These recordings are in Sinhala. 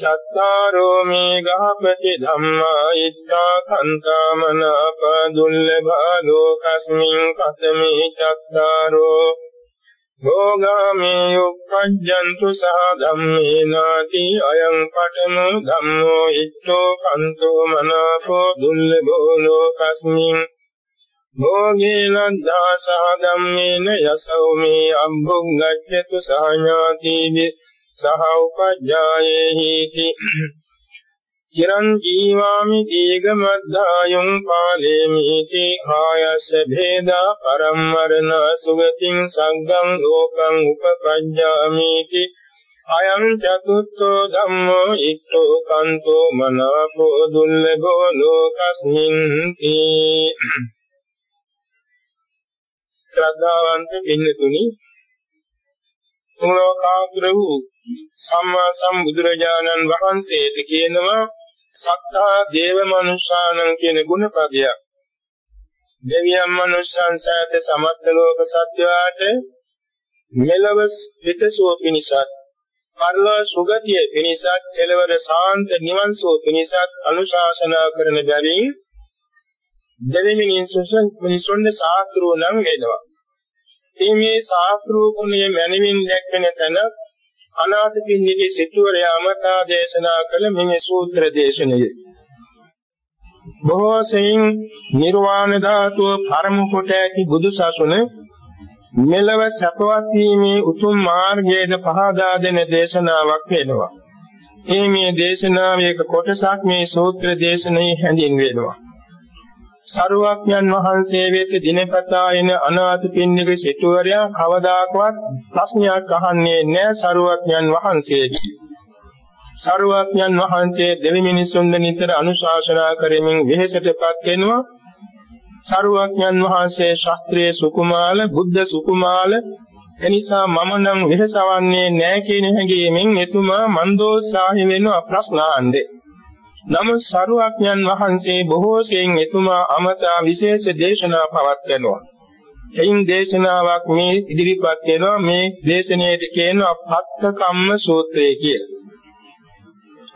චත්තාරෝ මේ ගහපති ධම්මා ඉත්තා කන්තාමනාප දුල්ලභා ලෝකස්මින් කතමේ චත්තාරෝ භෝගාමේ උප්පජ්ජන්තු සහ ධම්මේ නාති අයං පඨමු ධම්මෝ ඉත්තෝ කන්තෝ මනාපෝ දුල්ලභෝ ලෝකස්මින් භෝගේ ලද්දා සහ ධම්මේන යසෝ මේ අම්බුංගච්ඡතු සහ ඥාතිවේ සහ උපජ්ජායේහිති චිරං ජීවාමි දීගමද්ධායුං පාලේමිති ආයස්ස භේදා පරම්මරණ සුගතින් සංගම් ලෝකං උපපජ්ජාමිති අයං චතුත්ථෝ ධම්මෝ ඉත්තෝ කන්තෝ මනාපෝ දුල්ලභෝ ලෝකස්මින් තී ශ්‍රද්ධාවන්ත පින්නතුනි තුලෝකාග්‍ර වූ සම්මා සම්බුදුරජාණන් වහන්සේට කියනවා සත්තා දේව මනුෂ්‍යානං කියන ගුණපදයක්. දෙවියන් මනුෂ්‍යයන් සෑත සමත්ත ලෝක සත්‍යයට මෙලව පිටසෝ පිණිසත් පරලෝ සුගතිය පිණිසත් කෙලවර සාන්ත නිවන් සෝ පිණිසත් අනුශාසනා කරන බැවින් දෙවිමින් ඉන්සුසන් මිනිසොන්ගේ සාත්‍රෝ නම් වෙනවා. මේ ශාස්ත්‍රෝ ගුණය මැනවින් දැක්වෙන තැන අනාථ පින්නිගේ සිටුවරයා මතා දේශනා කළ මෙහි සූත්‍ර දේශනය. බොහෝ සෙයින් නිර්වාණ ධාතුව පරම කොට ඇති බුදුසසුන මෙලව සපවත් වීමේ උතුම් මාර්ගයේද පහදා දෙන දේශනාවක් වෙනවා. මේ මේ දේශනාවේ කොටසක් මේ සූත්‍ර දේශනයේ හැඳින්වෙනවා. සරුවක්යන් වහන්සේ වෙත දිනපතා එන අනාථ පින්නික සිටුවරයා කවදාකවත් ප්‍රශ්නයක් අහන්නේ නැහැ සරුවක්යන් වහන්සේගේ. සරුවක්යන් වහන්සේ දෙවි මිනිසුන් නිතර අනුශාසනා කරමින් වෙහෙසටපත් වෙනවා. සරුවක්යන් වහන්සේ ශාස්ත්‍රීය සුකුමාල බුද්ධ සුකුමාල එනිසා මම නම් වෙහෙසවන්නේ නැහැ කියන හැඟීමෙන් එතුමා මන්දෝත්සාහි වෙනවා ප්‍රශ්න අහන්නේ. නමුත් සරුවඥන් වහන්සේ බොහෝ සෙයින් එතුමා අමතා විශේෂ දේශනා පවත්වනවා. එයින් දේශනාවක් මේ ඉදිරිපත් වෙනවා මේ දේශනාවට කියනවා පත්ත කම්ම සූත්‍රය කියලා.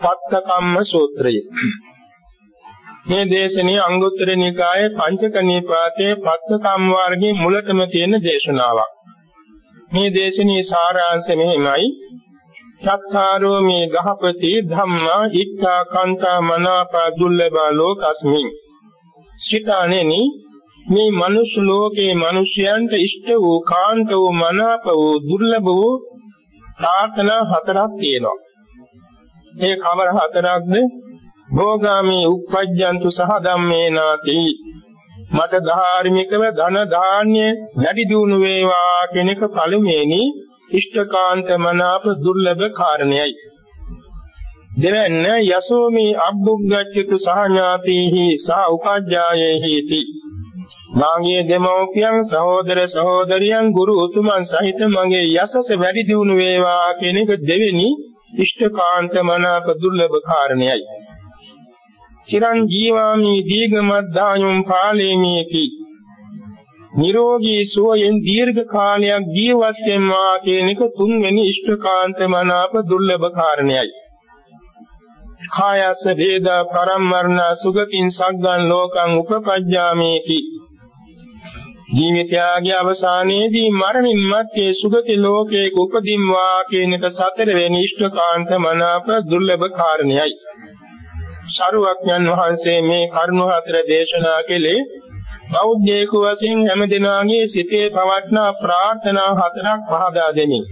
පත්ත කම්ම සූත්‍රය. මේ දේශනේ අංගුත්තර නිකායේ පංචක නිපාතයේ පත්ත කම්ම වර්ගයේ මුලටම තියෙන දේශනාවක්. මේ දේශනේ සාරාංශය මෙහිමයි චත්තාරෝ මේ ගහපති ධම්මා ඉක්ඛා කාන්තා මනාපා දුර්ලභා ලෝකස්මින්. සිතානෙනි මේ මනුෂ්‍ය ලෝකේ මිනිසයන්ට ඉෂ්ට වූ කාන්ත වූ මනාප වූ දුර්ලභ වූ ප්‍රාර්ථනා හතරක් තියෙනවා. ඒ කවර හතරක්ද? භෝගාමී උප්පජ්ජන්තු සහ ධම්මේනාති. මට ධාර්මිකව ධන ධාන්‍ය වැඩි දියුණු වේවා කෙනෙක් පළමුවෙනි. ඉෂ්ඨකාන්ත මනාප දුර්ලභ කාරණයයි. දෙවැන්න යසෝමි අබ්බුග්ගච්ඡතු සහඥාතිහි සහ උපජ්ජායේහි. ති මාගේ දෙමෝපියන් සහෝදර සහෝදරියන් ගුරු උතුමන් සහිත මගේ යසස වැඩි දියුණු වේවා කියන එක දෙවෙනි ඉෂ්ඨකාන්ත මනාප දුර්ලභ කාරණයයි. චිරං ජීවාමි දීගමද්දායුම් පාලේමේති නිරෝගී සුවයෙන් දීර්ඝ කාලයක් ජීවත් වෙනවා කියන එක තුන්වෙනි ඉෂ්ඨකාන්ත මනාප දුර්ලභ කාරණයයි. කායස වේදා පරම්මරණ සුගතින් සග්ගන් ලෝකං උපපජ්ජාමේති. ජීවිතයගේ අවසානයේදී මරණින් මත්තේ සුගති ලෝකයක උපදින්වා කියන එක සතරවෙනි ඉෂ්ඨකාන්ත මනාප දුර්ලභ කාරණයයි. සරුවක්ඥන් වහන්සේ මේ කරුණු හතර දේශනා කළේ බෞද්ධයෙකු වශයෙන් හැම දිනාගේ සිතේ පවත්නා ප්‍රාර්ථනා හතරක් පහදා දෙමින්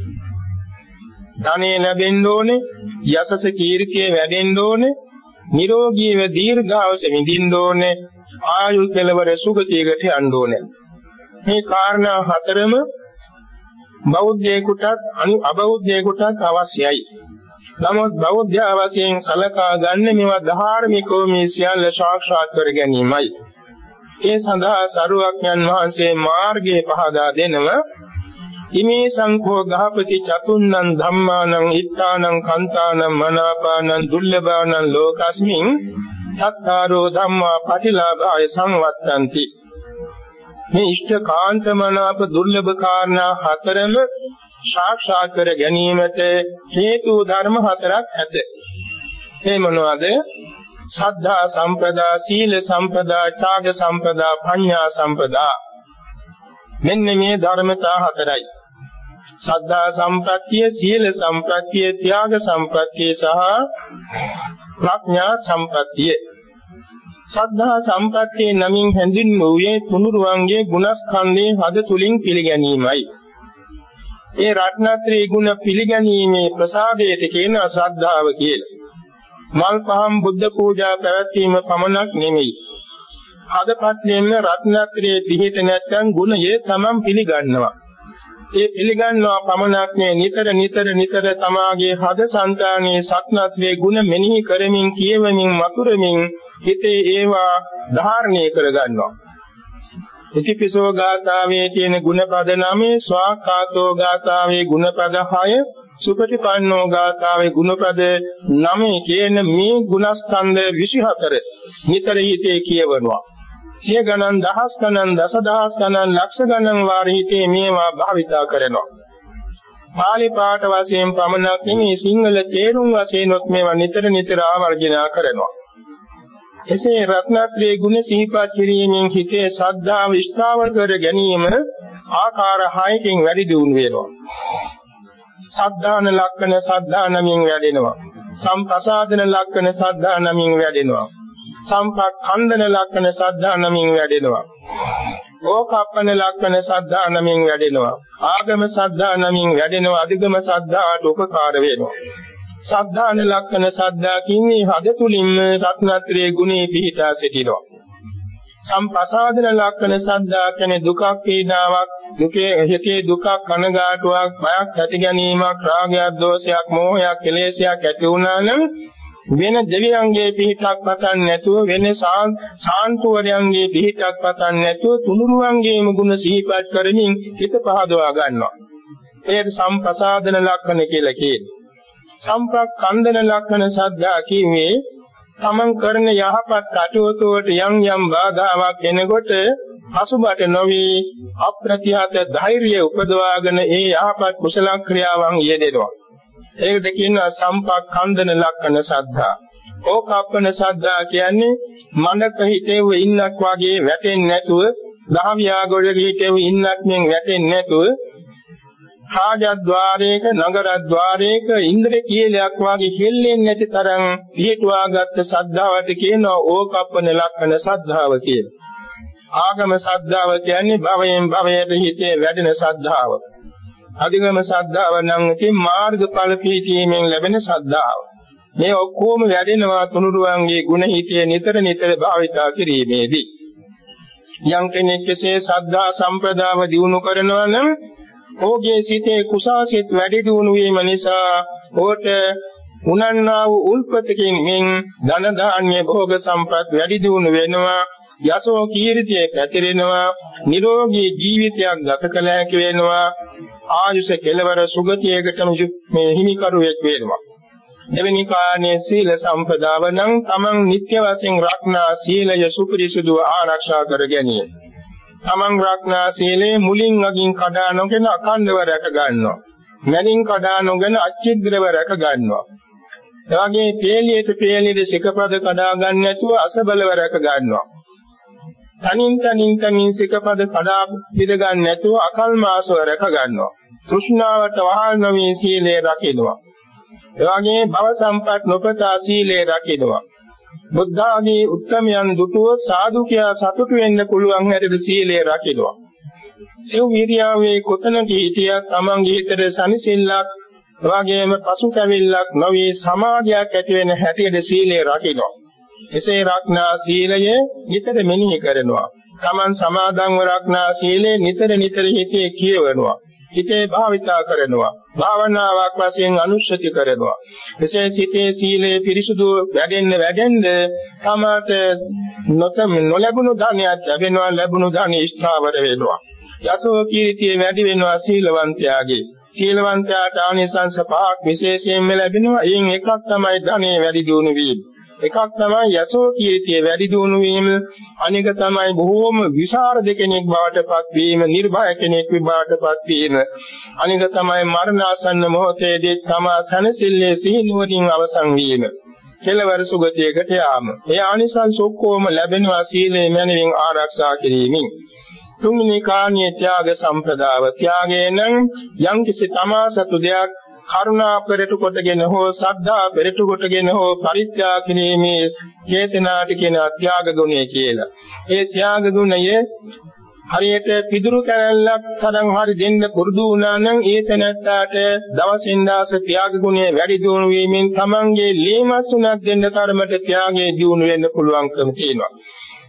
ධනෙ ලැබෙන්න ඕනේ යසස කීර්තිය වැඩෙන්න ඕනේ නිරෝගීව දීර්ඝාස විඳින්න ඕනේ ආයු කෙලවර සුගතියකට යන්න ඕනේ. මේ කාරණා හතරම බෞද්ධයෙකුටත් අනු අබෞද්ධයෙකුටත් අවශ්‍යයි. නමුත් බෞද්ධ වශයෙන් සලකා ගන්න මේවා ධාර්මිකව මේ සියල්ල සාක්ෂාත් කර ගැනීමයි. ඒ සඳහා සරුවක්ඥන් වහන්සේ මාර්ගයේ පහදා දෙනව ඉමේ සංඛෝ ගහපති චතුන්නං ධම්මානං ඉත්තානං කන්තානං මනාපානං දුර්ලභානං ලෝකස්මින් සත්තාරෝ ධම්මා පටිලාභාය සංවත්තಂತಿ මේ ඉෂ්ඨ කාන්තමනාප දුර්ලභ කාරණා හතරම සාක්ෂාත් කර ගැනීමට හේතු ධර්ම හතරක් ඇත. ඒ මොනවාද? සද්ධා සම්පදා, සීල සම්පදා, ත්‍යාග සම්පදා, ප්‍රඥා සම්පදා. මෙන්න මේ ධර්මතා හතරයි. සද්ධා සම්ප්‍රත්‍ය, සීල සම්ප්‍රත්‍ය, ත්‍යාග සම්ප්‍රත්‍ය සහ ප්‍රඥා සම්ප්‍රත්‍ය. සද්ධා සම්ප්‍රත්‍ය නමින් හැඳින්වුවේ තුනුරුවන්ගේ ගුණස්කන්ධයේ හද තුලින් පිළිගැනීමයි. ඒ රත්නත්‍රී ගුණ පිළිගැනීමේ ප්‍රසාදයට කියන ශ්‍රද්ධාව කියලා. මල් පහන් බුද්ධ පූජා පැවැත්වීම පමණක් නෙමෙයි. හදපත් දෙන්න රත්නත්‍රයේ පිහිට නැත්නම් ගුණයේ තමන් පිළිගන්නවා. ඒ පිළිගන්නවා පමණක් නේ නිතර නිතර නිතර තමාගේ හද సంతානයේ සත්නත්‍රයේ ගුණ මෙනෙහි කරමින් කියවමින් වතුරමින් හිතේ ඒවා ධාරණය කරගන්නවා. ඉතිපිසෝ ගාථාවේ තියෙන ගුණපද නමේ ස්වාකාතෝ ගාථාවේ ගුණපද 6 සුපටිපන්නෝ ගාථාවේ ಗುಣපද 9 කියන මේ ගුණස්කන්ධ 24 නිතර හිතේ කියවනවා. සිය ගණන් දහස් ගණන් දසදහස් ගණන් ලක්ෂ ගණන් වාර හිතේ මේවා භාවිතා කරනවා. පාලි පාඨ වශයෙන් පමණක් නෙමෙයි සිංහල තේරුම් වශයෙන්ොත් මේවා නිතර නිතර ආවර්ජනා කරනවා. එසේ රත්නත්‍රයේ ගුණ සිහිපත් කිරීමෙන් හිතේ ශ්‍රද්ධාව ස්ථාවර කර ගැනීම ආකාර හයකින් වැඩි දියුණු වෙනවා. සද්ධාන ලක්ෂණ සද්ධා නමින් වැඩෙනවා. සම්පසාදන ලක්ෂණ සද්ධා නමින් වැඩෙනවා. සම්පක්ඛන්දන ලක්ෂණ සද්ධා නමින් වැඩෙනවා. ඕකප්පන ලක්ෂණ සද්ධා නමින් වැඩෙනවා. ආගම සද්ධා නමින් වැඩෙනවා. අධිගම සද්ධාට උපකාර වෙනවා. සද්ධාන ලක්ෂණ සද්ධා කින්නේ හද තුලින්ම රත්නත්‍රයේ ගුණේ පිහිටා සිටිනවා. සම්පසාදන ලක්ෂණ සද්ධා කියන්නේ දුකක් පීඩාවක් දුකේ හිතේ දුකක් කනගාටුවක් බයක් ඇති ගැනීමක් රාගයක් දෝෂයක් මෝහයක් කෙලෙසයක් ඇති වුණා නම් වෙන දෙවියන්ගේ පිහිටක් පතන් නැතුව වෙන සාන්තුවරයන්ගේ පිහිටක් පතන් නැතුව තුනුරුවන්ගේම ගුණ සිහිපත් කරමින් හිත පහදවා ගන්නවා. ඒකට සම්පසාදන ලක්ෂණ කියලා කියනවා. සම්ප්‍රක්ඛන්දන ලක්ෂණ සද්ධා කීවේ තමන් කරන යහපත් කටයුතු වලට යම් යම් බාධාවක් එනකොට පසුබට නොවි අප්‍රතිහත ධෛර්යය උපදවාගෙන ඒ යහපත් කුසල ක්‍රියාවන් යෙදෙනවා. ඒකට කියනවා සම්පක්ඛන්දන ලක්ෂණ සද්ධා. ඕකප්පන සද්ධා කියන්නේ මනක හිතේව ඉන්නක් වගේ වැටෙන්නේ නැතුව දහවියාගොඩ හිතේව ඉන්නක් මෙන් වැටෙන්නේ නැතුව රාජද්්වාරයක නගරද්්වාරයක ඉන්ද්‍ර කීලයක් වාගේ හෙල්ලෙන්නේ නැති තරම් පිහිටුවාගත් සද්ධාවට කියනවා ඕකප්පන ලක්ෂණ සද්ධාව කියලා. ආගම සද්ධාව කියන්නේ භවයෙන් භවයට හිතේ වැඩෙන සද්ධාව. අධිගම සද්ධාව නම් ඉතින් මාර්ගඵල පිහිටීමෙන් ලැබෙන සද්ධාව. මේ ඔක්කොම වැඩෙනවා තුනුරුවන්ගේ ගුණ හිතේ නිතර නිතර භාවිතා කිරීමේදී. යම් කෙනෙක් කෙසේ සද්ධා සම්ප්‍රදාව දිනු කරනවා නම් ඔහුගේ සිතේ කුසාසිත වැඩි දියුණු වීම නිසා ඔහුට උනන්නා වූ උල්පතකින් මෙන් ධන ධාන්‍ය භෝග සම්පත් වැඩි දියුණු වෙනවා. යසෝ කීර්තිය පැතිරෙනවා නිරෝගී ජීවිතයක් ගත කළ හැකි වෙනවා. ආයුෂ කෙලවර සුගතියකටම මේ හිමිකරුවෙක් වෙනවා. එවැනි කාණේ සීල සම්පදාව නම් තමන් නිත්‍ය වශයෙන් රක්නා සීලය සුපිරිසුදු ආරක්ෂා කර ගැනීම. තමන් රක්නා සීලේ මුලින් අගින් කඩා නොගෙන අඛණ්ඩව රැක ගන්නවා. මැනින් කඩා නොගෙන අච්චිද්‍රව රැක ගන්නවා. එවාගේ පේලියට පේලියට සිකපද කඩා ගන්න නැතුව අසබලව රැක ගන්නවා. තනින් තනින් තනින් සිකපද කඩා පිළ ගන්න නැතුව අකල්මාසව රැක ගන්නවා. තෘෂ්ණාවට වහල් නොවී සීලය රකින්නවා. එවාගේ භව සම්පත් නොපතා සීලය රකින්නවා. බුද්ධ ආදී උත්තමයන් දුටුව සාදු කියා සතුටු වෙන්න පුළුවන් හැටියට සීලය රකිනවා. සිව් විරියාවේ කොතනක හිටියත් තමන්ගේ හිතේ සනිසිල්ලක් එවාගේම පසුතැවිල්ලක් නොවේ සමාධියක් ඇති වෙන හැටියට සීලය රකිනවා. එසේ රක්නා සීලය නිතර මෙනෙහි කරනවා. තමන් සමාදන්ව රක්නා සීලය නිතර නිතර හිතේ කියවනවා. හිතේ භාවිතා කරනවා. භාවනාවක් වශයෙන් අනුශෘති කරනවා. එසේ සිතේ සීලය පිරිසුදු වැඩෙන්න වැඩෙන්න තමට නොතම නොලැබුණු ධනයක් ලැබෙනවා ලැබුණු ධනෙ ස්ථාවර වෙනවා. යසෝ කීර්තිය වැඩි වෙනවා සීලවන්තයාගේ. සීලවන්තයාට ආනිසංස පහක් විශේෂයෙන්ම ලැබෙනවා. එයින් එකක් තමයි ධනෙ වැඩි දියුණු වීම. එකක් තමයි යසෝ කීර්තිය වැඩි දියුණු වීම. අනික තමයි බොහෝම විශාරද කෙනෙක් බවට පත් වීම නිර්භය කෙනෙක් බවට පත් වීම. අනික තමයි මරණාසන්න මොහොතේදී තමා සනසිල්ලේ සිහිනුවරින් අවසන් වීම. කෙලවර සුගතියකට යාම. ඒ ආනිසංස ඔක්කොම ලැබෙනවා සීලේ මැනවින් ආරක්ෂා කිරීමෙන්. තුන්වෙනි කාණ්‍ය ත්‍යාග සම්ප්‍රදාව. ත්‍යාගයෙන් යම් කිසි තමා සතු දෙයක් කරුණා පෙරට කොටගෙන හෝ සද්ධා පෙරට කොටගෙන හෝ පරිත්‍යාග කිරීමේ චේතනාට කියන ත්‍යාග ගුණය කියලා. ඒ ත්‍යාග ගුණය හරියට පිදුරු කැලලක් තරම් හරි දෙන්න පුරුදු වුණා නම් ඒ තැනත්තාට දවසින් දවස ත්‍යාග ගුණය වැඩි දියුණු වීමෙන් තමන්ගේ ලීමස්ුණක් දෙන්න තරමට ත්‍යාගයේ දියුණු වෙන්න පුළුවන්කම තියෙනවා.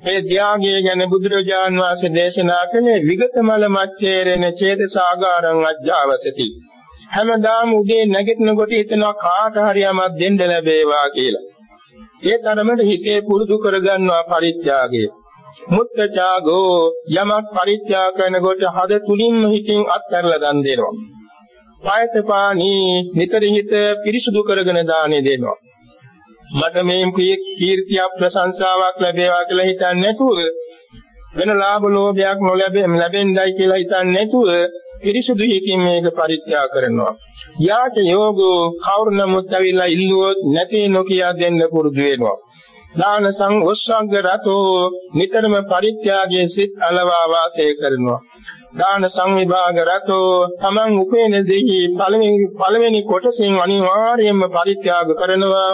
මේ ත්‍යාගය ගැන බුදුරජාන් වහන්සේ දේශනා කළේ විගතමල මච්චේරෙන චේතසාගාරං අජ්ජාවසති. හැමදාම උදේ නැගිටිනකොට හිතනවා කාට හරි යමක් දෙන්න ලැබේවා කියලා. ඒ තරමට හිතේ පුරුදු කරගන්නවා පරිත්‍යාගය. මුත්තචාගෝ යමක් පරිත්‍යාග කරනකොට හද තුලින්ම හිතින් අත්හැරලා දන් දෙනවා. පායතපානි නිතර හිත පිරිසුදු කරගෙන දානෙ දෙනවා. මට මේ කීර්තිය ප්‍රශංසාවක් ලැබේවා කියලා හිතන්නේ නැතුව වෙන ලාභ ලෝභයක් නොලැබෙ ලැබෙන්නයි කියලා හිතන්නේ නැතුව පිරිසුදු හිතින් මේක පරිත්‍යාග කරනවා. යාච යෝගෝ කවුරු නමුත් ඇවිල්ලා ඉල්ලුවොත් නැති නොකිය දෙන්න පුරුදු වෙනවා. දාන සංඝොස්සංග රතෝ නිතරම පරිත්‍යාගයේ සිත් අලවා වාසය කරනවා. දාන සංවිභාග රතෝ තමන් උපේන දෙහි පළවෙනි පළවෙනි කොටසින් අනිවාර්යයෙන්ම පරිත්‍යාග කරනවා.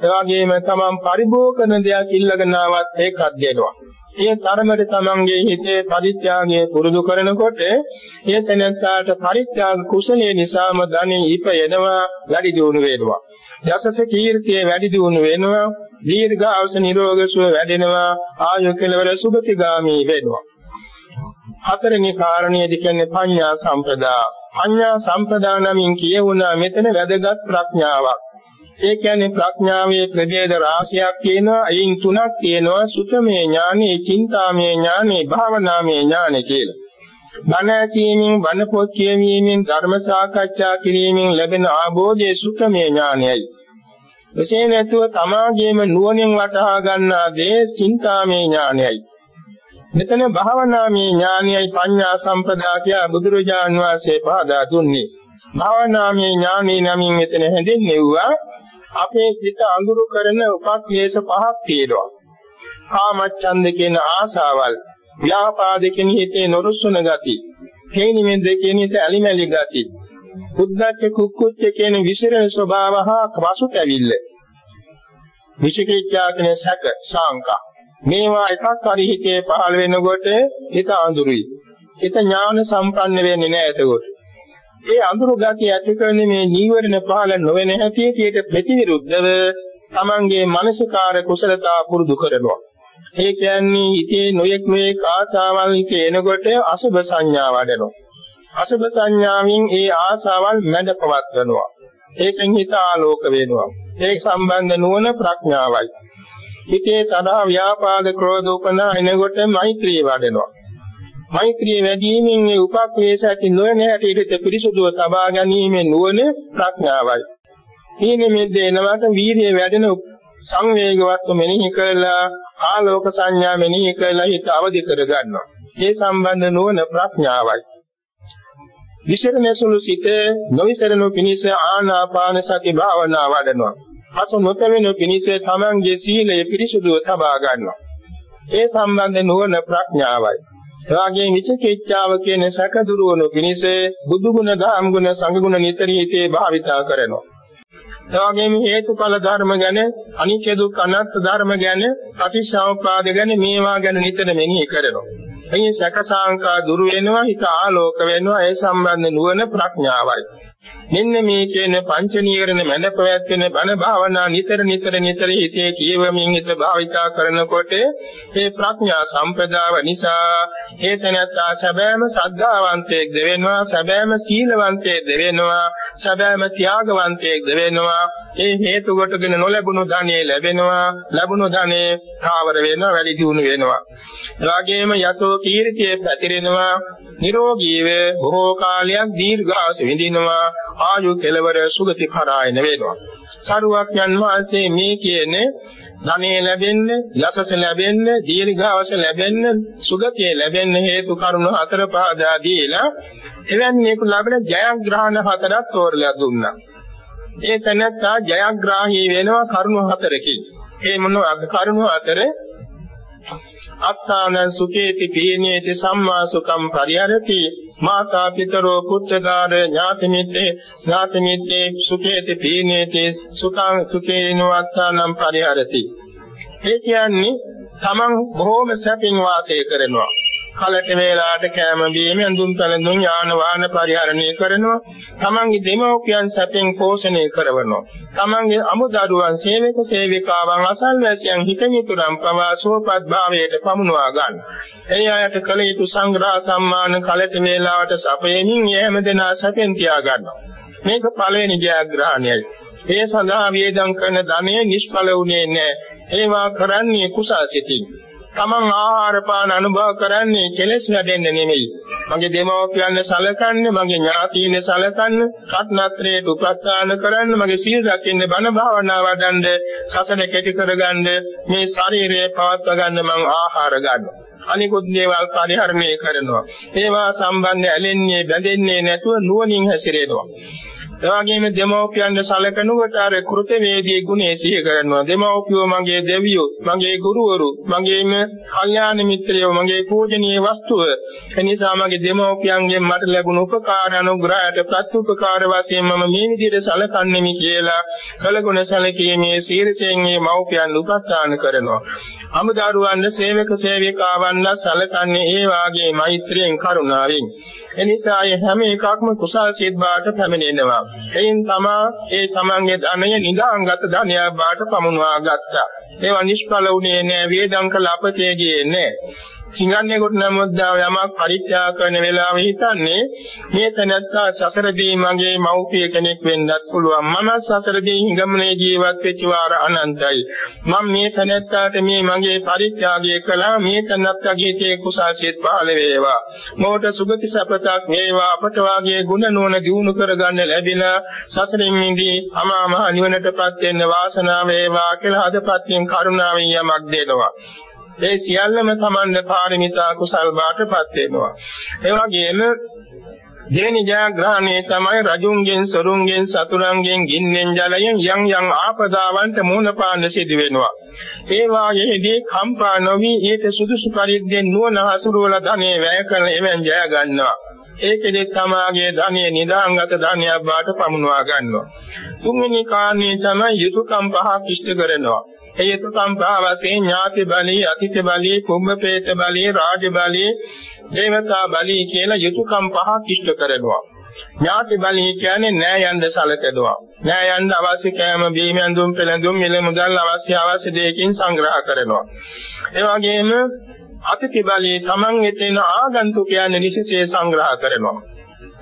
එවාගෙම තමන් පරිභෝග කරන දෙයක් ඉල්ලගෙන ආවත් ඒකත් දෙනවා. ඒ තරමට තමන්ගේ හිතේ පරිත්‍යාගය පුරුදු කරනකොට ඒ තැනැත්තාට පරිත්‍යාග කුසලයේ නිසාම ධනෙ ඉපයනවා වැඩි දියුණු වෙනවා. යසස කීර්තිය වැඩි දියුණු වෙනවා. දීර්ඝාස නිරෝග සුව වැඩෙනවා. ආයු කෙලවර සුභතිගාමී වෙනවා. හතරෙනි කාරණේදී කියන්නේ පඤ්ඤා සම්පදා. පඤ්ඤා සම්පදා නමින් කියවුණා මෙතන වැදගත් ප්‍රඥාවක්. ඒ කියන්නේ ප්‍රඥාවේ ප්‍රභේද රාශියක් කියනවා. අයින් තුනක් කියනවා සුතමේ ඥානෙ, චින්තාමේ ඥානෙ, භාවනාමේ ඥානෙ කියලා. බණ ඇසීමෙන්, බණ පොත් කියවීමෙන්, ධර්ම සාකච්ඡා කිරීමෙන් ලැබෙන ආબોධයේ සුතමේ ඥානයයි. එසේ නැතුව තමාගේම නුවණින් වටහා ගන්නා දේ චින්තාමේ ඥානයයි. මෙතන භාවනාමේ ඥානයයි පඤ්ඤා සම්පදා කියා බුදුරජාන් වහන්සේ පහදා දුන්නේ. භාවනාමේ ඥානෙ නමින් මෙතන හැඳින්වෙව්වා අපේ හිත අඳුරු කරන උපක්ලේශ පහක් තියෙනවා. කාමච්ඡන්ද කියන ආසාවල්, ව්‍යාපාද කියන හිතේ නොරුස්සන ගති, හේනිමෙන්ද කියන හිත ඇලිමැලි ගති, උද්දච්ච කුක්කුච්ච කියන විසිරෙන ස්වභාව හා වසුතැවිල්ල. විචිකිච්ඡා කියන සැක, ශාංකා. මේවා එකක් හරි හිතේ පහළ වෙනකොට හිත අඳුරුයි. හිත ඥාන සම්පන්න වෙන්නේ නැහැ එතකොට. ඒ අඳුරු ගතිය ඇති කරන මේ නීවරණ පහළ නොවන හැටියට ප්‍රතිවිරුද්ධව තමන්ගේ මානසිකාර කුසලතා පුරුදු කරනවා. ඒ කියන්නේ හිතේ නොයෙක් නොයෙක් ආශාවල් හිතේ එනකොට අසුභ සංඥා වඩනවා. අසුභ සංඥාවෙන් ඒ ආශාවල් මැඩ පවත්වනවා. ඒකෙන් හිත ආලෝක වෙනවා. ඒක සම්බන්ධ නුවණ ප්‍රඥාවයි. හිතේ තදා ව්‍යාපාද ක්‍රෝධ උපනා එනකොට මෛත්‍රී වඩනවා. මෛත්‍රිය වැඩිවීමෙන් මේ උපක්ලේශ ඇති නොවන හැටියට පිරිසුදුව තබා ගැනීමේ නුවණ ප්‍රඥාවයි. ඊනේ මෙද්දේ එනවට වීර්යය වැඩෙන සංවේගවත් මෙනෙහි කරලා ආලෝක සංඥා මෙනෙහි කරලා හිත අවදි කර ගන්නවා. ඒ සම්බන්ධ නුවණ ප්‍රඥාවයි. විශේෂණසුළු සිට නොවිසරණු පිණිස ආනාපාන සති භාවනා වඩනවා. පසු නොපෙවෙනු පිණිස තමන්ගේ සීලය පිරිසුදුව තබා ගන්නවා. ඒ සම්බන්ධ නුවණ ප්‍රඥාවයි. එවාගේ විචිකිච්ඡාව කියන සැක දුරවනු පිණිස බුදු ගුණ, ධම්ම ගුණ, සංඝ ගුණ නිතර හිතේ භාවිතා කරනවා. එවාගෙම හේතුඵල ධර්ම ගැන අනිත්‍ය දුක්ඛ අනාත්ම ධර්ම ගැන ප්‍රතිසම්පාද ගැන මේවා ගැන නිතර මෙනෙහි කරනවා. එයින් සැක සංකා දුරු වෙනවා හිත ආලෝක වෙනවා ඒ සම්බන්ධ නුවණ ප්‍රඥාවයි. මෙන්න මේ කියන පංච නීවරණ මැද පැවැත්වෙන බණ භාවනා නිතර නිතර නිතර හිතේ කියවමින් හිත භාවිතා කරනකොට මේ ප්‍රඥා සම්පදාව නිසා හේතනත්තා සැබෑම සද්ධාවන්තයෙක් දෙවෙනවා සැබෑම සීලවන්තයෙක් දෙවෙනවා සැබෑම ත්‍යාගවන්තයෙක් දෙවෙනවා. ඒ හේතු කොටගෙන නොලැබුණු ධනෙ ලැබෙනවා ලැබුණු ධනෙ කාවර වෙනවා වැඩි දියුණු වෙනවා. එවාගෙම යසෝ කීර්තිය පැතිරෙනවා නිරෝගීව බොහෝ කාලයක් දීර්ඝාස විඳිනවා. ආයු කෙලවර සුගති පරායන වෙනවා සරුවක්යන් වහන්සේ මේ කියන්නේ ධනෙ ලැබෙන්න, යසස ලැබෙන්න, දීර්ඝාස ලැබෙන්න, සුගතිය ලැබෙන්න හේතු කරුණු හතර පාදා දීලා එවැන්නේක ලැබෙන ජයග්‍රහණ හතරක් තෝරලා දුන්නා. ඒ තැනත්තා ජයග්‍රාහී වෙනවා කරුණු හතරකින්. ඒ මොනවාද කරුණු හතර? අත්තාන සුකේති පීනේති සම්මා සුඛම් පරිහරති මාතා පිතරෝ පුත්‍රදාර ඥාති මිත්තේ ඥාති මිත්තේ සුකේති පීනේති සුඛං සුකේනෝ අත්තානම් පරිහරති. ඒ කියන්නේ තමන් බොහෝම සැපින් වාසය කරනවා. කලට වේලාට කෑම බීම ඇඳුම් පැළඳුම් යාන වාහන පරිහරණය කරනවා තමන්ගේ දෙමව්පියන් සැපෙන් පෝෂණය කරනවා තමන්ගේ අමුදරුවන් සේවක සේවිකාවන් අසල්වැසියන් හිතමිතුරන් පවා සෝපත් භාවයට පමුණවා ගන්න. එයි අයට කල යුතු සංග්‍රහ සම්මාන කලට වේලාවට සපයමින් යෑම දෙනා සැපෙන් තියා ගන්නවා. මේක පළවෙනි ජයග්‍රහණයයි. ඒ සඳහා වේදම් කරන ධනෙ නිෂ්ඵල වුණේ නැහැ. ඒවා කරන්නේ කුසල් සිතින්. තමන් ආහාර පාන අනුභව කරන්නේ කෙලෙස් වැඩෙන්න නෙමෙයි. මගේ දෙමව්පියන් සලකන්නේ, මගේ ඥාතීන් සලකන්නේ, රත්නත්‍රයේ උපස්ථාන කරන්න, මගේ සීල් රකින්න, බණ භාවනා වඩන්න, සසන කෙටි කරගන්න, මේ ශරීරය පවත්වා ගන්න මං ආහාර ගන්නවා. අනිකුත් දේවල් පරිහරණය කරනවා. ඒවා සම්බන්ධ ඇලෙන්නේ බැඳෙන්නේ නැතුව නුවණින් හැසිරෙනවා. එවාගෙම දෙමෝපියන්ට සලකනකොට අර කෘතවේදී ගුණේ සිහි කරනවා. දෙමෝපියෝ මගේ දෙවියෝ, මගේ ගුරුවරු, මගේම කල්යාණ මිත්‍රයෝ, මගේ පූජනීය වස්තුව. එනිසා මගේ දෙමෝපියන්ගෙන් මට ලැබුණු උපකාර අනුග්‍රහයට ප්‍රත්‍යුපකාර වශයෙන් මම මේ විදිහට සලකන්නේමි කියලා කලගුණ සැලකීමේ සීරසෙන් මේ මව්පියන් උපස්ථාන කරනවා. අමුදරුවන් සේවක සේවිකාවන් සලකන්නේ ඒ වාගේ මෛත්‍රියෙන් කරුණාවෙන්. එනිසා මේ හැම එකක්ම කුසල් සිත් බාට පැමිණෙනවා. එයින් තමා ඒ තමන්ගේ ධනය නිදාංගත ධනයක් බාට පමුණවා ගත්තා. ඒවා නිෂ්ඵල වුණේ නෑ වේදං කළ අපතේ ගියේ නෑ. සිංහන්නේ කොට නමුද්දාව යමක් පරිත්‍යාග කරන වෙලාවෙ හිතන්නේ මේ තැනත්තා සසරදී මගේ මව්පිය කෙනෙක් වෙන්නත් පුළුවන්. මම සසරදී හිඟමනේ ජීවත් වෙච්ච වාර අනන්තයි. මම මේ තැනත්තාට මේ මගේ පරිත්‍යාගය කළා. මේ තැනත්තාගේ තේ කුසාසිත පහළ වේවා. මොකට සුගති සපතක් වේවා. අපට වාගේ ගුණ නෝන දිනු කරගන්න ලැබිලා සසරින් මිදී අමා මහ නිවනටපත් වෙන්න වාසනාව වේවා කියලා හදපත්යෙන් කරුණාවෙන් යමක් දෙනවා. ඒ සියල්ලම තමන්ගේ පාරමිතා කුසල් බාටපත් වෙනවා. ඒ වගේම දෙවෙනි ජයග්‍රහණය තමයි රජුන්ගෙන් සොරුන්ගෙන් සතුරුන්ගෙන් ගින්නෙන් ජලයෙන් යම් යම් ආපදාවන්ට මුහුණ පාන්න සිදු වෙනවා. ඒ වාගේදී කම්පා නොවි ඊට සුදුසු පරිද්දෙන් නුවණ හසුරුවලා ධනෙ වැය කරන එවෙන් ජය ගන්නවා. ඒකෙදි තමාගේ ධනෙ නිදාංගත ධනයක් බාට පමුණවා ගන්නවා. තුන්වෙනි කාරණේ තමයි යුතුයකම් පහක් ඉෂ්ට කරනවා. හේතු සම්ප්‍රා වශයෙන් ඥාති බලී, අතිථි බලී, කුම්භපේත බලී, රාජ බලී, දේවතා බලී කියලා යුතුයකම් පහක් ඉෂ්ට කරනවා. ඥාති බලී කියන්නේ නෑ යන්න සැලකනවා. නෑ යන්න අවශ්‍ය කෑම බීම ඇඳුම් පෙළඳුම් මිල මුදල් අවශ්‍ය අවශ්‍ය දෙයකින් සංග්‍රහ කරනවා. ඒ වගේම අතිථි බලී තමන් එතන ආගන්තුකයන් නිසිසේ සංග්‍රහ කරනවා.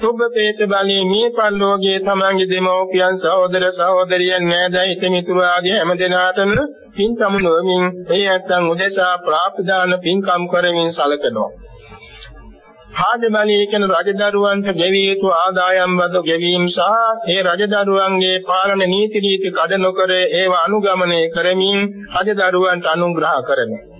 සුභපේත බලී මේ පල්ලෝගේ තමන්ගේ දෙමෝපියන් සහෝදර සහෝදරියන් නෑදෑ හිතමිතුරු ආදී හැම දෙනාටම පින් සමුනොමින් ඒ ඇත්තන් උදෙසා ප්‍රාප්තදාන පින්කම් කරමින් සලකනවා. ආදමණී කියන රජදරුවන්ට ගෙවිය යුතු ආදායම් බදු ගෙවීම සහ ඒ රජදරුවන්ගේ පාලන නීති රීති කඩ නොකර ඒව අනුගමනය කරමින් රජදරුවන්ට අනුග්‍රහ කරනවා.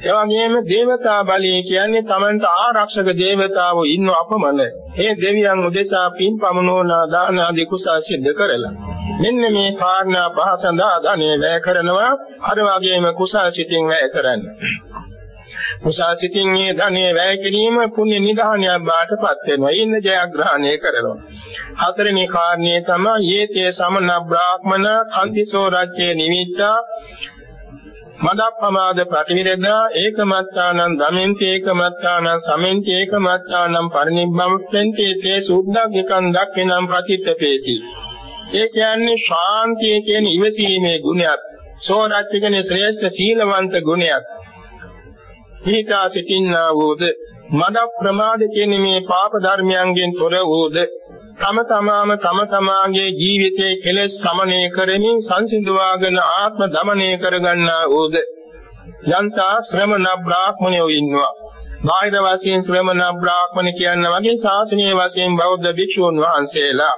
එවැගේම දේවතා බලය කියන්නේ Tamanට ආරක්ෂක දේවතාවෝ ඉන්න අපමණ ඒ දෙවියන් උදෙසා පින් පමනෝනා දාන ආදී කුසල් සිද්ධ කරලා මෙන්න මේ කාරණා පහ සඳහා ධනෙ වැය කරනවා අර වගේම කුසල් සිතින් වැය කරන්න කුසල් සිතින් මේ ධනෙ වැය කිරීම පුණ්‍ය නිධානයක් බාටපත් වෙනවා. ඉන්න ජයග්‍රහණය කරනවා. හතරෙනි කාරණේ තමයි යේතේ සමන බ්‍රාහ්මන කන්තිසෝ රජ්‍යේ නිමිත්තා මදප්පමාද ප්‍රතිවිරදා ඒකමත්තානං දමෙන්ති ඒකමත්තානං සමෙන්ති ඒකමත්තානං පරිනිබ්බම්පෙන්ති තේ සුද්ධග්ගකං දක්ඛිනම් ප්‍රතිත්තපේසි ඒ කියන්නේ ශාන්තිය කියන ඉවසීමේ ගුණයක් සෝරත් කියන්නේ ශ්‍රේෂ්ඨ සීලවන්ත ගුණයක්. හිතා සිටින්නා වූද මද ප්‍රමාද කියන මේ පාප ධර්මයන්ගෙන් තොර වූද? තම තමාම තම තමාගේ ජීවිතයේ කෙලෙස් සමනය කරමින් සංසිඳවාගෙන ආත්ම දමනය කරගන්නා වූද යන්තා ශ්‍රමණ බ්‍රාහ්මණයෝ ඉන්නවා. බාහිර වශයෙන් ශ්‍රමණ බ්‍රාහ්මණ කියන වගේ ශාසනීය වශයෙන් බෞද්ධ භික්ෂූන් වහන්සේලා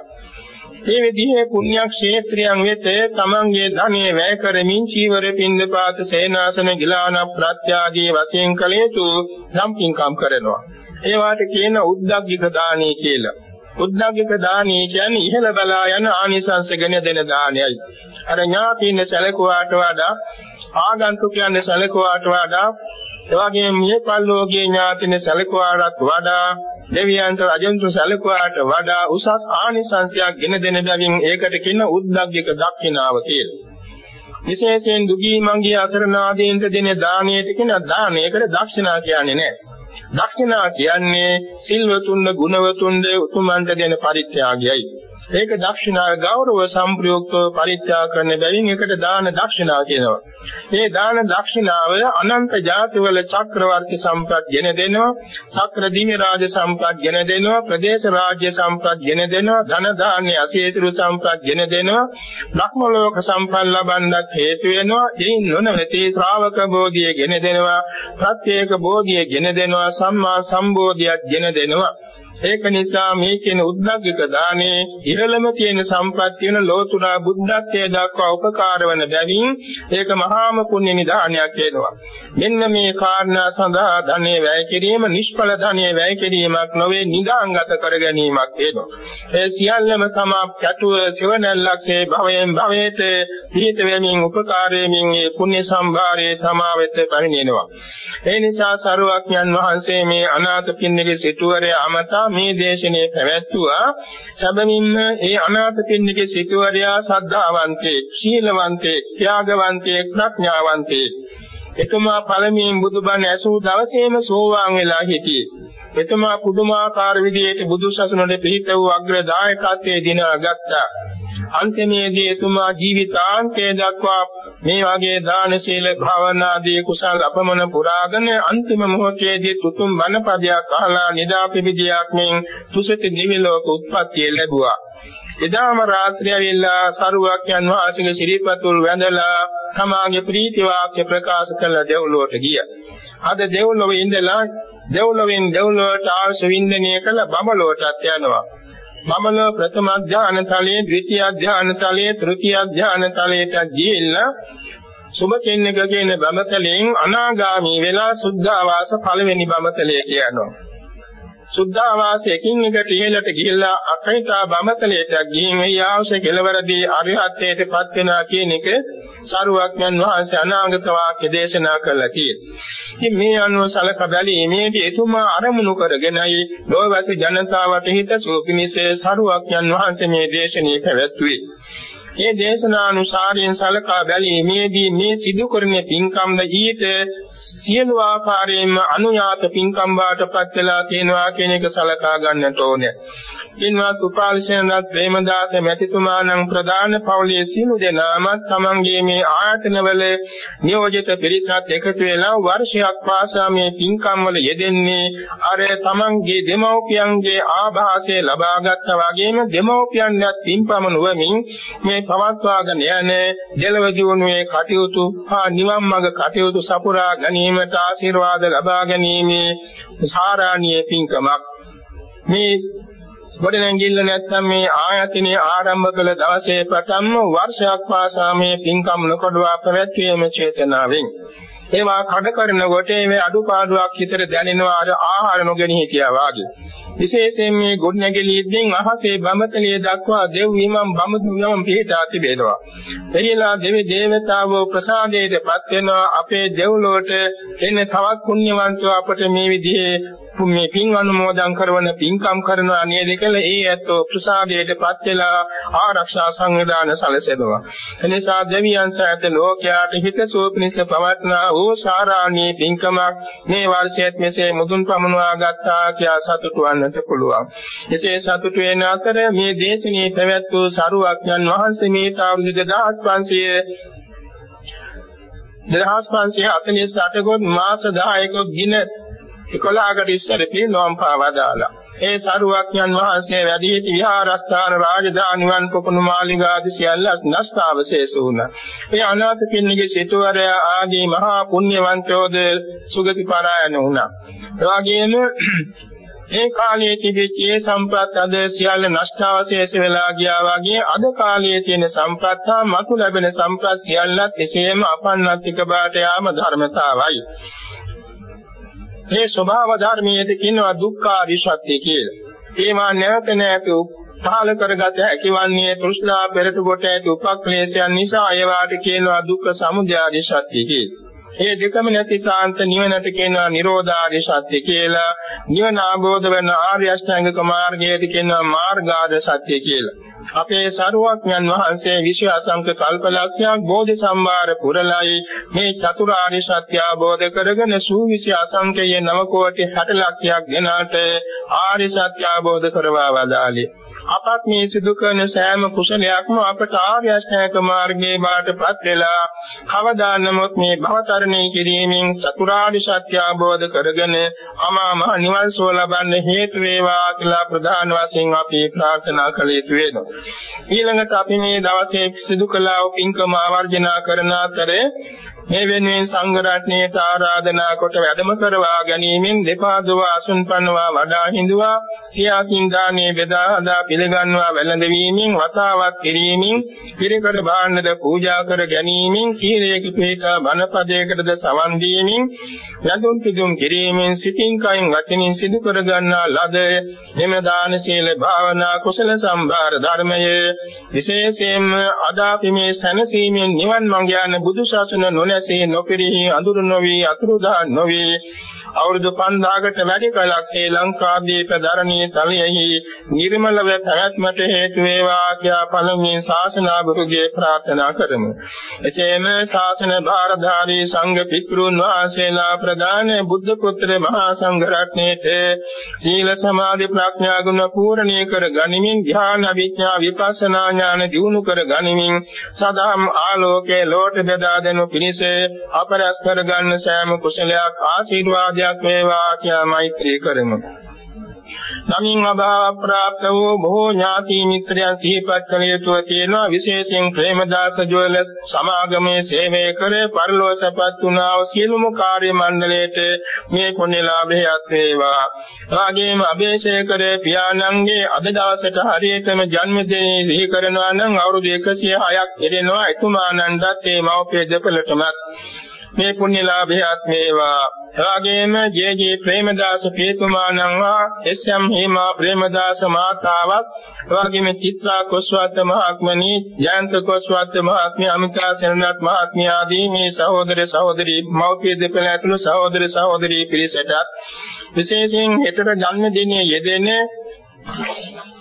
මේ විදිහේ පුණ්‍ය ක්ෂේත්‍රයන් වෙත තමන්ගේ ධනෙ වැය කරමින් චීවර පින්දපාත සේනාසන ගිලාන ප්‍රත්‍යාදී වශයෙන් කළ යුතු සම්පින්කම් කරනවා. ඒවාට කියන උද්දග්ගික දානී කියලා. උද්දග්ගික දානී කියන්නේ ඉහළ බලා යන ආනිසංස ගෙන දෙන දානයයි. අර ඥාතින සැලකුවාට වඩා ආගන්තුකයන් සැලකුවාට වඩා එවාගෙම මේ පල්ලෝකයේ ඥාතින සැලකුවාට වඩා දෙවියන්ට රජන්තු සැලකුවාට වඩා උසස් ආනිසංසයක් ගෙන දෙන බැවින් ඒකට කියන උද්දග්ගික දක්ෂිනාව කියලා. විශේෂයෙන් දුගී මංගී අසරණාදීන්ට දෙන දානයට කියන දානයකට දක්ෂිනා කියන්නේ නැහැ. දක්ෂිනා කියන්නේ සිල්වතුන්ද ගුණවතුන්ද උතුමන්ට දෙන පරිත්‍යාගයයි. ඒක දක්ෂිනා ගෞරව සම්ප්‍රයුක්තව පරිත්‍යාග කරන බැවින් ඒකට දාන දක්ෂිනා කියනවා. මේ දාන දක්ෂිනාව අනන්ත ජාතිවල චක්‍රවර්ති සම්පත් ගෙන දෙනවා, සක්‍ර දිවි රාජ සම්පත් ගෙන දෙනවා, ප්‍රදේශ රාජ්‍ය සම්පත් ගෙන දෙනවා, ධන දාන්‍ය අසීතුරු සම්පත් ගෙන දෙනවා, බ්‍රහ්ම ලෝක සම්පත් ලබන්නත් හේතු වෙනවා. එයින් නොනවති ශ්‍රාවක බෝධිය ගෙන දෙනවා, ප්‍රත්‍යේක බෝධිය ගෙන දෙනවා, සම්මා සම්බෝධියක් ගෙන දෙනවා. ඒක නිසා මේ කියන උද්දග්ගික දානේ ඉහළම තියෙන සම්ප්‍රත්‍ය වෙන ලෝතුරා බුද්ධත්වයට දක්වා උපකාර වන බැවින් ඒක මහාම පුණ්‍ය නිදානයක් වෙනවා. මෙන්න මේ කාරණා සඳහා ධනෙ වැය කිරීම නිෂ්ඵල ධනෙ වැය කිරීමක් නොවේ නිදාංගත කර ගැනීමක් වෙනවා. ඒ සියල්ලම තමා කැටුව සිවණැල්ලක්සේ භවයෙන් භවයට පිහිට වෙමින් උපකාර වෙමින් මේ පුණ්‍ය සම්භාරයේ තමා වෙත පරිණිනවා. ඒ නිසා සරුවක්යන් වහන්සේ මේ අනාථ පින්නගේ සිටුවරේ අමතා මේ දේශනේ පැවැත්වුවා සැබවින්ම ඒ අනාථ පින්නගේ සිටුවරයා සද්ධාවන්තේ, ශීලවන්තේ, ත්‍යාගවන්තේ, ප්‍රඥාවන්තේ. එතුමා පළමුවෙන් බුදුබණ ඇසූ දවසේම සෝවාන් වෙලා හිටියේ. එතුමා පුදුමාකාර විදිහට බුදුසසුනට පිහිට වූ අග්‍රදායකත්වයේ දිනාගත්තා. අන්තිමේදී එතුමා ජීවිතාන්තය දක්වා මේ වගේ දාන සීල භාවනා ආදී කුසල අපමණ පුරාගෙන අන්තිම මොහොතේදී තුතුම් බණපදයක් අහලා නිදා පිබිදියක් මෙන් තුසිත දිවි ලෝක උත්පත්තිය ලැබුවා. එදාම රාත්‍රිය වෙලා සරුවක්යන් වහන්සේගේ සිරිපතුල් වැඳලා තමාගේ ප්‍රීති වාක්‍ය ප්‍රකාශ කළ දෙව්ලොවට ගියා. අද දෙව්ලොවේ ඉඳලා දෙව්ලොවෙන් දෙව්ලොවට ආශ වින්දනය කළ බඹලොවටත් යනවා. මමල ප්‍රථම ඥාන තලයේ ද්විතිය ඥාන තලයේ තෘතිය ඥාන තලයට ගිහිල්ලා සුභ කෙන්නක කියන බඹතලෙන් අනාගාමී වෙලා සුද්ධාවාස පළවෙනි බඹතලයේ කියනවා. සුද්ධාවාසයෙන් එකට ඉහළට ගිහිල්ලා අකහිතා බඹතලයට ගිහින් ඒ ආවශ්‍ය කෙලවරදී අරිහත්ත්වයට පත් වෙනවා කියන එක සරුවක්ඥන් වහන්සේ අනාගත වාක්‍ය දේශනා කළා කියලා. ඉතින් මේ අනුව සලක බැලීමේදී එතුමා අරමුණු කරගෙනයි ලෝකවාසී ජනතාවට හිත සෝපිනිසේ සරුවක්ඥන් වහන්සේ මේ දේශනාව පැවැත්වුවේ. මේ දේශනානුසාරයෙන් සලකා බැලීමේදී මේ සිදු කරන පින්කම්ද ඊට සියලු ආකාරයෙන්ම අනුයාත පින්කම් වාටපත් වෙලා තියෙනවා කියන එක සලකා ගන්නට ඕනේ. කින්වත් උපාලිශනත් ප්‍රේමදාස මැතිතුමාණන් ප්‍රධාන පවුලේ සියලු දෙනාමත් තමන්ගේ මේ ආයතනවල නියෝජිත පිරිසත් එකතු වෙලා වර්ෂයක් පාසා මේ පින්කම් වල යෙදෙන්නේ අර තමන්ගේ දෙමව්පියන්ගේ ආభాසය ලබාගත්තා වගේම දෙමව්පියන්වත් පින්පම නුවමින් මේ පවත්වාගෙන යන දෙලව ජීවනයේ කටයුතු හා නිවන් මඟ කටයුතු සපුරා ගැනීමට ආශිර්වාද ලබා ගැනීමේ සාරාණීය පින්කමක්. මේ ගොඩනැගිල්ල නැත්නම් මේ ආයතනයේ ආරම්භ කළ දවසේ පටන්ම වර්ෂයක් පාසා මේ පින්කම් නොකඩවා පැවැත්වීම චේතනාවෙන් ඒවා කඩ කරනකොට මේ අඩුපාඩුවක් හිතට දැනෙනවා අර ආහාර නොගෙන හිටියා වාගේ. විශේෂයෙන් මේ ගොඩනැගිලිද්දෙන් අහසේ බඹතලිය දක්වා දෙව් විමම් බඹතුන්වම් පිහිටා තිබෙනවා. එරිලා දෙවි දේවතාවෝ ප්‍රසාදයටපත් වෙනවා අපේ දෙව්ලොවට එන්න තවත් පුණ්‍යවන්තව අපට මේ විදිහේ මේ පින් අනුමෝදන් කරන පින්කම් කරනවා නේද කියලා ඒ ඇත්තෝ ප්‍රසාදයටපත් වෙලා ආරක්ෂා සංවිධාන සැලසෙනවා. එනිසා දෙවියන් සෑත ලෝකයාට හිතසුව පිණිස පවත්නා වූ සාරාණී පින්කමක් මේ වර්ෂයේත් මෙසේ මුදුන් පමුණවා ගත්තා කියා සතුටු වන්නට පුළුවන්. එසේ සතුටු වෙන අතර මේ දේශනේ පැවැත් වූ සරුවක්යන් වහන්සේ මේ අවුරුදු 2500 2548 ගොත් මාස 10ක දින 11කට ඉස්සර පිරිනොම් පාවා දාලා. ඒ සරුවක්ඥන් වහන්සේ වැඩි සිටි විහාරස්ථාන රාජධානිවන් පොකුණු මාලිගාදී සියල්ලක් නෂ්ටාවශේෂ වුණා. ඒ අනාථ පින්නගේ සිටුවරයා ආදී මහා පුණ්‍යවන්තයෝද සුගති පරායන වුණා. එවාගෙම ඒ කාලයේ තිබිච්ච ඒ සම්ප්‍රත් අද සියල්ල නෂ්ටාවශේෂ වෙලා ගියා වගේ අද කාලයේ තියෙන සම්ප්‍රත් හා මතු ලැබෙන සම්ප්‍රත් සියල්ලත් එසේම අපන්නත්තික බාට යාම ධර්මතාවයි. මේ ස්වභාව ධර්මයේද කියනවා දුක්ඛාරි සත්‍ය කියලා. ඒවා නැවත නැවත පහල කරගත හැකිවන්නේ තෘෂ්ණා පෙරට කොට ඇති උපක්ලේශයන් නිසා ඒවාට කියනවා දුක්ඛ සමුදයාරි සත්‍ය කියලා. ඒ දෙකම නැති සාන්ත නිවනට කියනවා නිරෝධාරි සත්‍ය කියලා. නිවන ආબોධ වෙන ආර්ය අෂ්ටාංගික මාර්ගයට කියනවා මාර්ගාද සත්‍ය කියලා. අපේ සරුවඥන් වහන්සේ විශ්ව අසංක කල්පලක්ෂයක් බෝධි සම්භාර පුරලයි. මේ චතුරාර්ය සත්‍ය අවබෝධ කරගෙන සූවිසි අසංකේය නව කෝටි 60 ලක්ෂයක් දෙනාට ආර්ය සත්‍ය අවබෝධ කරවා වදාළේ. අපත් මේ සිදු කරන සෑම කුසලයක්ම අපට ආර්ය අෂ්ටාංග මාර්ගයේ බාටපත් වෙලා කවදා නමුත් මේ භවතරණය කිරීමෙන් චතුරාර්ය සත්‍ය අවබෝධ කරගෙන අමා මහ නිවන් සුව ලබන්න හේතු වේවා කියලා ප්‍රධාන වශයෙන් අපි ප්‍රාර්ථනා කළ යුතු වෙනවා. ඊළඟට අපි මේ දවසේ සිදු කළා වූ පින්කම ආවර්ජනා කරන අතරේ මේ වෙනුවෙන් සංඝ රත්නයට ආරාධනා කොට වැඩම කරවා ගැනීමෙන් දෙපා දොව අසුන්පන්නවා වඩා හිඳුවා සියාකින් දානේ බෙදා හදා පිළිගන්වා වැළඳවීමෙන් වතාවක් කිරීමෙන් පිරිකර භාණ්ඩද පූජා කර ගැනීමෙන් සීලයක පිළිපදා බණපදයකටද සවන් දීමෙන් යදුම් පිදුම් කිරීමෙන් සිතින් කයින් වචනින් සිදු කර ගන්නා ලද එම දාන සීල භාවනා කුසල සම්භාර ධර්මයේ විශේෂයෙන්ම අදාපි මේ සැනසීමෙන් නිවන් මඟ යන බුදු ශාසන නොනැසී නොපිරිහි අඳුරු නොවි අතුරුදා නොවි අවුරුදු 5000කට වැඩි කලක් ශ්‍රී ලංකාදීප ධරණී තලයෙහි නිර්මලව පැවැත්මට හේතු වේවා කියා පළමුවෙන් ශාසනාභිරුගේ ප්‍රාර්ථනා කරමු. එසේම ශාසන භාරධාරී සංඝ පිටුරුන් වහන්සේලා ප්‍රදාන බුද්ධ පුත්‍ර මහා සංඝ රත්නයේට සීල සමාධි ප්‍රඥා ගුණ පූර්ණී කර ගනිමින් ධ්‍යාන අභිඥා විපස්සනා ඥාන දියුණු කර ගනිමින් සදාම් ආලෝකේ ලෝට බෙදා දෙනු පිණිස අපරස් කර ගන්න සෑම කුසලයක් ආශිර්වාද ශක්තියක් වේවා කියා මෛත්‍රී කරමු. නමින් අභාව ප්‍රාප්ත වූ බොහෝ ඥාති මිත්‍රයන් සිහිපත් කළ යුතුව තියෙනවා විශේෂයෙන් ප්‍රේමදාස ජෝල සමාගමේ සේවය කර පරිලෝසපත් වුණා වූ සියලුම කාර්ය මණ්ඩලයට මේ පුණ්‍ය ලාභයත් වේවා. රාගේම අභේෂේකර පියාණන්ගේ අද දවසට හරියටම ජන්මදිනය සිහි කරනවා නම් අවුරුදු 106ක් ඉරෙනවා එතුමාණන්ටත් මේ මව්පිය දෙපළටමත් මේ පුණ්‍ය ලාභයත් වේවා එවාගෙම ජේ.ජේ. ප්‍රේමදාස පියතුමාණන් වා එස්.එම්. හේමා ප්‍රේමදාස මාතාවක් එවාගෙම චිත්‍රා කොස්වත්ත මහත්මනී ජයන්ත කොස්වත්ත මහත්මිය අමිතා සෙනරත් මහත්මිය ආදී මේ සහෝදර සහෝදරී මව්පිය දෙපළ ඇතුළු සහෝදර සහෝදරී පිරිසට විශේෂයෙන් හෙටට ජන්මදිනයේ යෙදෙන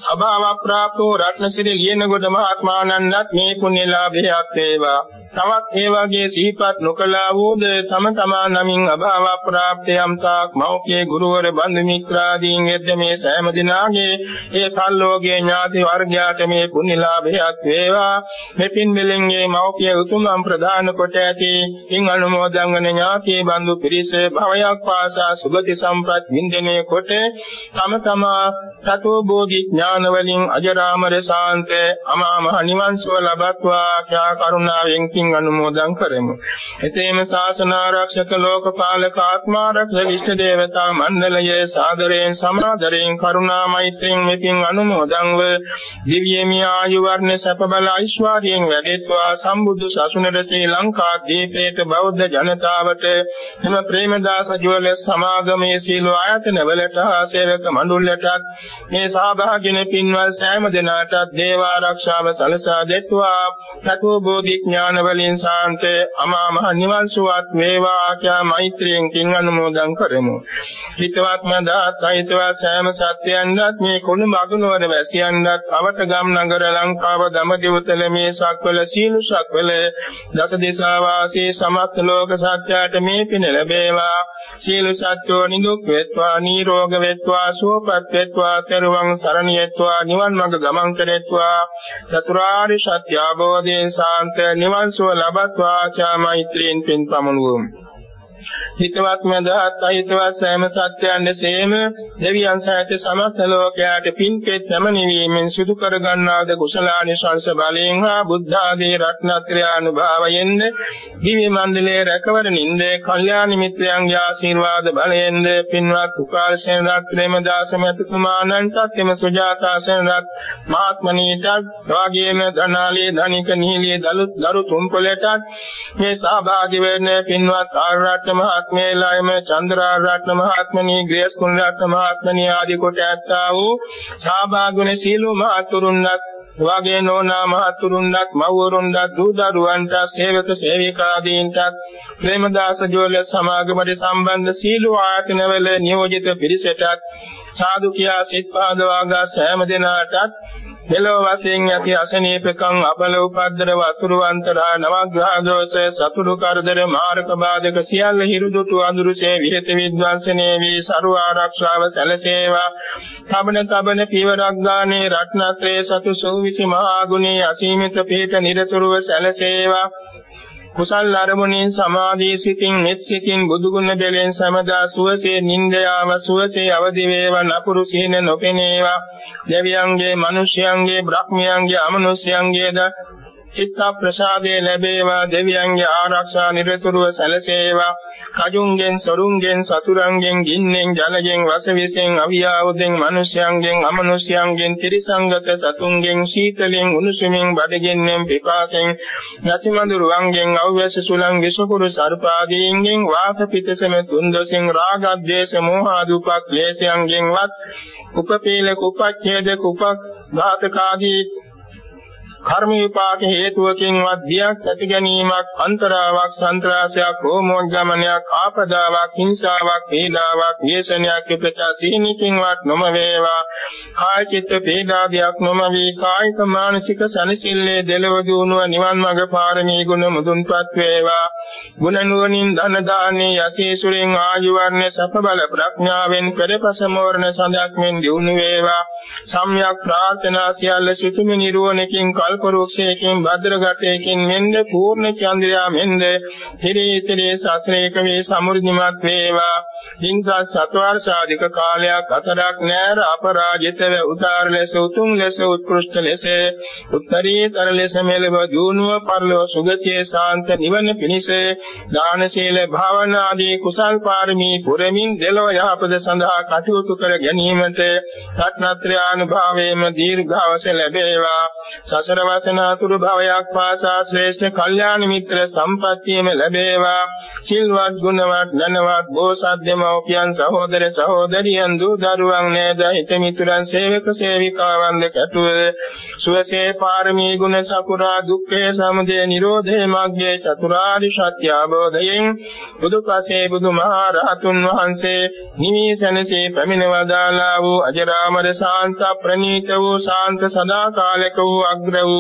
අභාව ප්‍රාප්තෝ රත්නසිරි ලියනගොඩ මහත්මානන්දත් මේ පුණ්‍ය ලාභයක් වේවා. තවත් ඒ වගේ සිහිපත් නොකලා වූද තම තමා නමින් අභාව ප්‍රාප්තයම් තාක් මෞඛ්‍ය ගුරුවර බන්දු මිත්‍රාදීන් වෙද්ද මේ සෑම දිනාගේ ඒ සල්ලෝගේ ඥාති වර්ගයාට මේ පුණ්‍යලාභයක් වේවා. මෙපින් මෙලෙන්ගේ මෞඛ්‍ය උතුම්ම් ප්‍රදාන කොට ඇති ඉන් අනුමෝදන් වන ඥාති බන්දු පිරිස භවයක් පාසා සුගති සම්ප්‍රත් වින්දනය කොට තම තමා සතෝ බෝධි ඥාන ඥාන වලින් අජරාමර ශාන්ත අමා මහ නිවන් සුව ලබත්වා ආ කරුණාවෙන් කින් අනුමෝදන් කරමු. එතේම ශාසන ආරක්ෂක ලෝකපාලක ආත්මාරක්ෂක විශ්ව දේවතා මණ්ඩලයේ සාදරයෙන් සමාදරයෙන් කරුණා මෛත්‍රියෙන් මෙතින් අනුමෝදන්ව දිව්‍යමය ආයු වර්ණ සැප බල ඓශ්වර්යයෙන් වැඩෙත්වා සම්බුදු සසුනට ශ්‍රී ලංකා දීපේට බෞද්ධ ජනතාවට එම ප්‍රේමදාස ජුවල සමාගමේ සීල ආයතන වලට සේවක මණ්ඩලයටත් මේ සහභාගීන පින්වල් සෑම දෙනාටත් දේව ආරක්ෂාව සලසා දෙත්වා. සතෝ බෝධි ඥාන වලින් සාන්ත අමා මහ නිවන් සුවත් වේවා ආඛ්‍යා මෛත්‍රියෙන් කින් අනුමෝදන් කරමු. හිතවත් මදාත් හිතවත් සෑම සත්‍යයන්වත් මේ කුණු මගුණවර වැසියන්වත් අවට ගම් නගර ලංකාව දමදිවතල මේ සක්වල සීලු සක්වල දස දිසා වාසී සමස්ත ලෝක සත්‍යයට මේ පින ලැබේවා. සීලු සත්‍යෝ නිදුක් වෙත්වා නිරෝග වෙත්වා සුවපත් වෙත්වා තෙරුවන් සරණියත්වා නිවන් මඟ ගමන් කරෙත්වා. චතුරාර්ය සත්‍ය අවබෝධයෙන් සාන්ත නිවන් සුව ලබත්වා ආචා මෛත්‍රියෙන් පින් පමුණුවමු. හිතවත් මදහත් අහිතවත් සෑම සත්‍යයන්සේම දෙවියන් සහිත සමස්ත ලෝකයාට පින්පෙත් නැමණීමෙන් සිදු කර ගන්නාද කුසලානිසංස බලයෙන් හා බුද්ධ ආදී රත්නත්‍රය අනුභවයෙන්ද දිව්‍ය මණ්ඩලයේ රැකවරණින්ද කල්යාණ මිත්‍රයන්ගේ ආශිර්වාද බලයෙන්ද පින්වත් කුකාල සේනරත්නේම දාසමතුමාණන්ටත් එම සුජාතා සේනරත් මහත්මනීට වාගේම ධනාලී ධනික නිහිලී දලුත් දරු තුම්පලටත් මේ සහභාගී වෙන්න පින්වත් ආරාට මහත්මයලායම චන්ද්‍රාරත්න මහත්මනී ග්‍රේස් කුණරත්න මහත්මනී ආදී කොට ඇත්තා වූ සහභාගී සීලෝ මහතුරුන්වත් වාගේ නෝනා මහතුරුන්වත් මව්වරුන්වත් දූ දරුවන්ට සේවක සේවිකාදීන්ට ප්‍රේමදාස ජෝල සමාගමට සම්බන්ධ සීලෝ ආයතනවල නියෝජිත පිරිසටත් සාදු කියා සිත් පාදවාගා සෑම දිනාටත් මෙලොව වශයෙන් ඇති අසනීපකම් අපල උපද්දර වතුරු අන්තරා නවග්‍රහ දෝෂ සතුරු කරදර මාර්ග බාධක සියල්ල හිරුදුතු අඳුරුසේ විහෙත විද්වංශනේ වී සරු ආරක්ෂාව සැලසේවා. තබන තබන පියවරක් ගානේ රත්නත්‍රේ සතු සෝවිසි මහා ගුණේ අසීමිත පිට නිරතුරුව සැලසේවා. කුසල් අරමුණින් සමාධී සිතින් මෙත් සිතින් බුදුගුණ දෙලෙන් සමදා සුවසේ නින්දයාව සුවසේ අවදි වේවා නපුරු සීන නොපෙනේවා. දෙවියන්ගේ මිනිසයන්ගේ බ්‍රහ්මයන්ගේ අමනුෂ්‍යයන්ගේද චිත්ත ප්‍රසාදේ ලැබේවා දෙවියන්ගේ ආරක්ෂා නිරතුරුව සැලසේවා. කජුන්ගෙන් සොරුන්ගෙන් සතුරන්ගෙන් ගින්නෙන් ජලයෙන් වසවිසෙන් අවියාවුදෙන් මිනිසයන්ගෙන් අමනුෂ්‍යයන්ගෙන් ත්‍රිසංගත සතුන්ගෙන් සීතලෙන් උණුසුමින් බඩගින්නෙන් පිපාසෙන් නැසිමඳුරුවන්ගෙන් අව්‍යස සුලං විසකුරු සර්පාදීන්ගෙන් වාත පිටසම තුන්දොසින් රාග ද්වේෂ මෝහ දුපක් ක්ලේශයන්ගෙන්වත් උපපීලක උපච්ඡේදක උප ඝාතකාදී කර්ම විපාක හේතුවකින්වත් දියක් ඇති ගැනීමක් අන්තරාවක් සන්ත්‍රාසයක් රෝමෝග්ගමනයක් ආපදාවක් හිංසාවක් පීඩාවක් ව්‍යසනයක් පිටා සීනිකින්වත් නොම වේවා කාය චිත්ත පීඩාදියක් නොම වී කායික මානසික සනසිල්ලේ දෙලව දුණුව නිවන් මඟ පාරමී ගුණ මුදුන්පත් වේවා. ගුණ නුවණින් ධන දානේ යසීසුරින් ආයු වර්ණ සප බල ප්‍රඥාවෙන් පෙරපස මෝරණ සඳක් මෙන් දිනු වේවා. සම්්‍යක් ප්‍රාර්ථනා සියල්ල සුතුමි නිරෝණකින් කල් කල්පරුක්ෂයකින් භද්‍රගතයකින් මෙන්ද පූර්ණ චන්ද්‍රයා මෙන්ද හිරීතිරේ ශාස්ත්‍රයක වේ සමෘද්ධිමත් වේවා. හිංසා සත්වර්ෂාධික කාලයක් අතරක් නෑර අපරාජිතව උදාර ලෙස උතුම් ලෙස උත්කෘෂ්ඨ ලෙස උත්තරීතර ලෙස මෙලව දුණුව පරලෝ සුගතියේ ශාන්ත නිවන පිණිස දාන සීල භාවනා ආදී කුසල් පාරමී පුරමින් දෙලොව යහපත සඳහා කටයුතු කර ගැනීමට රත්නත්‍රානුභාවයේම දීර්ඝාස ලැබේවා. සසර වසනාතුරු භවයක් පාසා ශ්‍රේෂ්ඨ කල්යාණ මිත්‍ර සම්පත්තියම ලැබේවා. සිල්වත් ගුණවත් ධනවත් බෝසත් දෙමව්පියන් සහෝදර සහෝදරියන් දූ දරුවන් නේද? හිත මිතුරන් සේවක සේවිකාවන් දෙකටුව සුවසේ පාරමී ගුණ සපුරා දුක්ඛේ සමුදය නිරෝධේ මග්ගේ චතුරාරි සත්‍ය අවබෝධයෙන් බුදුපසේ බුදුමහා රහතුන් වහන්සේ නිවිසනසේ පැමිණවදාලා වූ අජරාමර ශාන්ත ප්‍රණීත වූ ශාන්ත සදාකාලික වූ අග්‍ර වූ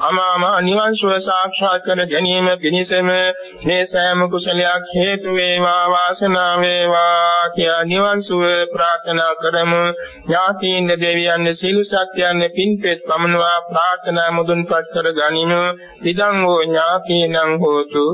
අමාම නිවන් සුව සාක්ෂාත් කර ගැනීම පිණිසම මේ සෑම කුසලයක් හේතු වේවා වාසනාව වේවා කියා නිවන් සුව ප්‍රාර්ථනා කරමු. ඥාතීන් දෙවියන් සිළු සත්‍යයන් පින්පෙත් පමනවා ප්‍රාර්ථනා මුදුන්පත් කර ගනිමු. ඉදං හෝ ඥාතීනං හෝතු.